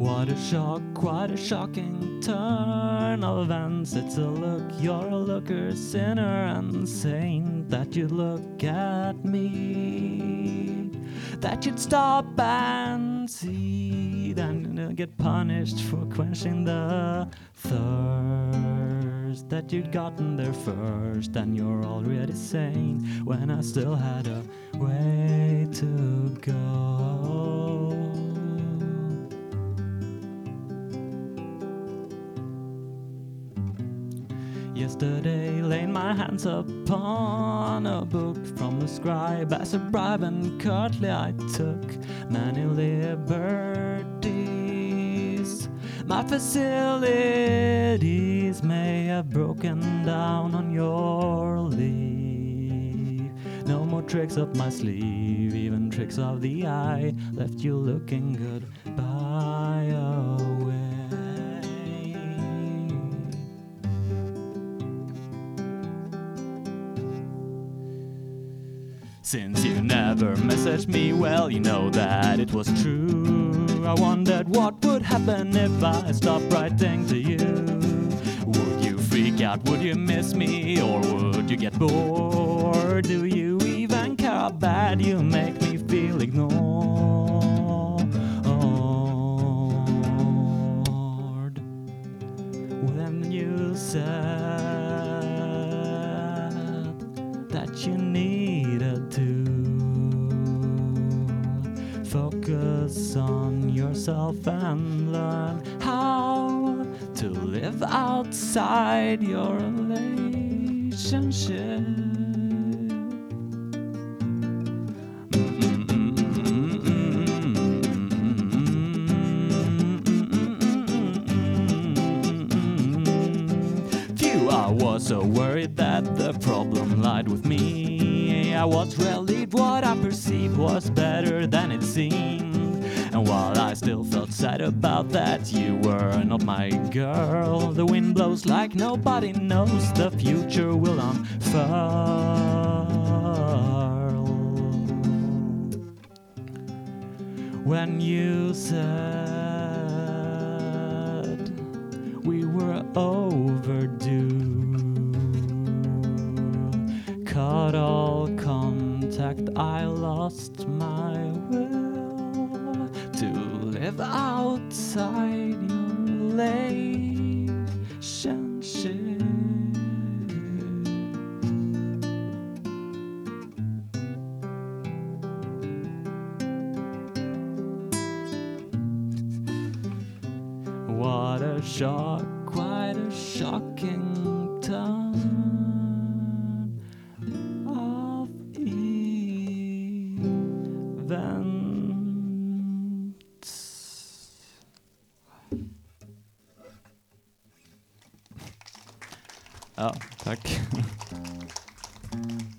What a shock, quite a shocking turn of events. It's a look, you're a looker, sinner and saint. That you look at me, that you'd stop and see, then get punished for quenching the thirst. That you'd gotten there first, and you're already sane when I still had a way to go. Yesterday, laying my hands upon a book from the scribe as a bribe, and curtly I took many liberties. My facilities may have broken down on your leave. No more tricks up my sleeve, even tricks of the eye left you looking good. By Since you never messaged me, well, you know that it was true. I wondered what would happen if I stopped writing to you. Would you freak out? Would you miss me? Or would you get bored? Do you even care how bad you make me feel ignored? When you said that you needed focus on yourself and learn how to live outside your relationship. Was so worried that the problem lied with me. I was relieved what I perceived was better than it seemed. And while I still felt sad about that, you were not my girl. The wind blows like nobody knows, the future will unfurl. When you said we were overdue. Cut all contact, I lost my will to live outside your relationship. What a shock, quite a shocking Ja, takk.